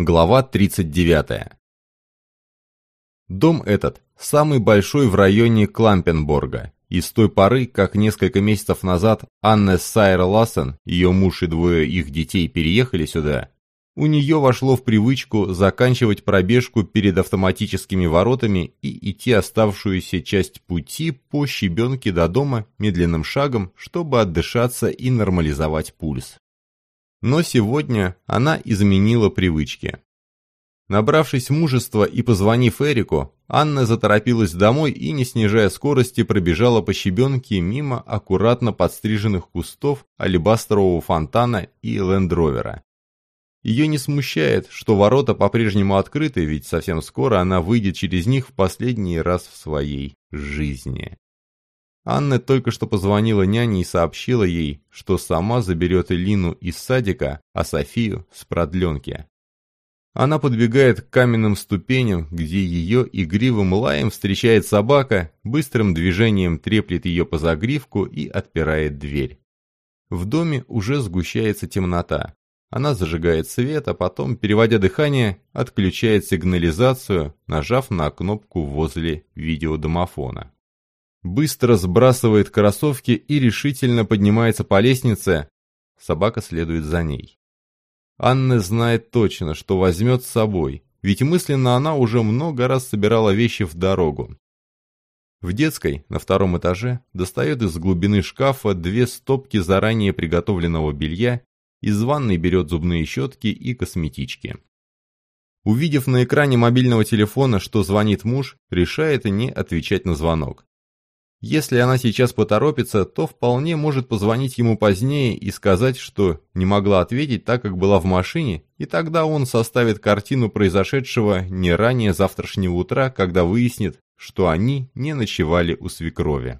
Глава 39. Дом этот самый большой в районе Клампенборга, и с той поры, как несколько месяцев назад Анна Сайер Лассен, ее муж и двое их детей переехали сюда, у нее вошло в привычку заканчивать пробежку перед автоматическими воротами и идти оставшуюся часть пути по щебенке до дома медленным шагом, чтобы отдышаться и нормализовать пульс. Но сегодня она изменила привычки. Набравшись мужества и позвонив Эрику, Анна заторопилась домой и, не снижая скорости, пробежала по щебенке мимо аккуратно подстриженных кустов алебастрового фонтана и лендровера. Ее не смущает, что ворота по-прежнему открыты, ведь совсем скоро она выйдет через них в последний раз в своей жизни. Анна только что позвонила няне и сообщила ей, что сама заберет Элину из садика, а Софию с продленки. Она подбегает к каменным ступеням, где ее игривым лаем встречает собака, быстрым движением треплет ее по загривку и отпирает дверь. В доме уже сгущается темнота. Она зажигает свет, а потом, переводя дыхание, отключает сигнализацию, нажав на кнопку возле видеодомофона быстро сбрасывает кроссовки и решительно поднимается по лестнице. Собака следует за ней. Анна знает точно, что возьмет с собой, ведь мысленно она уже много раз собирала вещи в дорогу. В детской, на втором этаже, достает из глубины шкафа две стопки заранее приготовленного белья, из ванной берет зубные щетки и косметички. Увидев на экране мобильного телефона, что звонит муж, решает не отвечать на звонок. Если она сейчас поторопится, то вполне может позвонить ему позднее и сказать, что не могла ответить, так как была в машине, и тогда он составит картину произошедшего не ранее завтрашнего утра, когда выяснит, что они не ночевали у свекрови.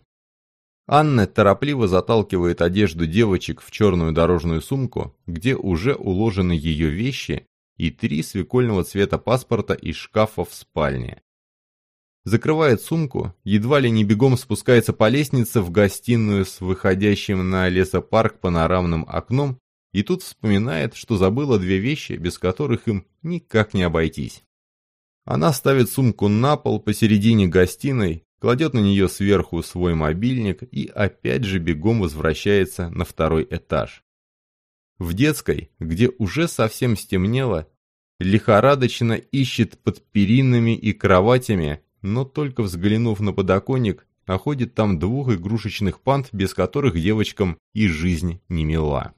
Анна торопливо заталкивает одежду девочек в черную дорожную сумку, где уже уложены ее вещи и три свекольного цвета паспорта из шкафа в спальне закрывает сумку, едва ли не бегом спускается по лестнице в гостиную с выходящим на лесопарк панорамным окном и тут вспоминает, что забыла две вещи, без которых им никак не обойтись. Она ставит сумку на пол посередине гостиной, кладет на нее сверху свой мобильник и опять же бегом возвращается на второй этаж. В детской, где уже совсем стемнело, лихорадочно ищет под перинами и кроватями но только взглянув на подоконник, находит там двух игрушечных панд, без которых девочкам и жизнь не мила.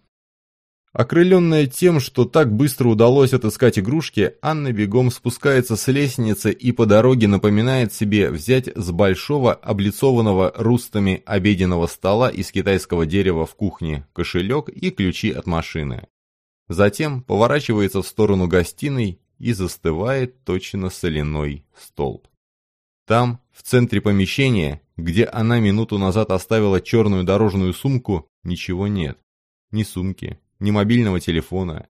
Окрыленная тем, что так быстро удалось отыскать игрушки, Анна бегом спускается с лестницы и по дороге напоминает себе взять с большого облицованного рустами обеденного стола из китайского дерева в кухне кошелек и ключи от машины. Затем поворачивается в сторону гостиной и застывает точно соляной столб. Там, в центре помещения, где она минуту назад оставила черную дорожную сумку, ничего нет. Ни сумки, ни мобильного телефона.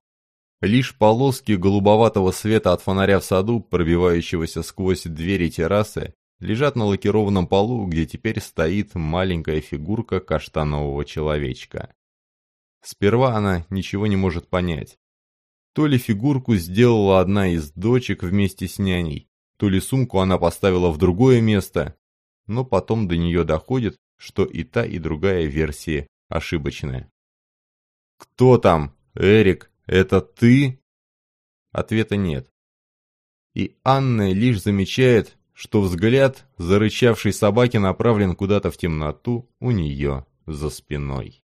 Лишь полоски голубоватого света от фонаря в саду, пробивающегося сквозь двери террасы, лежат на лакированном полу, где теперь стоит маленькая фигурка каштанового человечка. Сперва она ничего не может понять. То ли фигурку сделала одна из дочек вместе с няней, то ли сумку она поставила в другое место, но потом до нее доходит, что и та, и другая версия ошибочная. «Кто там? Эрик, это ты?» Ответа нет. И Анна лишь замечает, что взгляд зарычавшей собаки направлен куда-то в темноту у нее за спиной.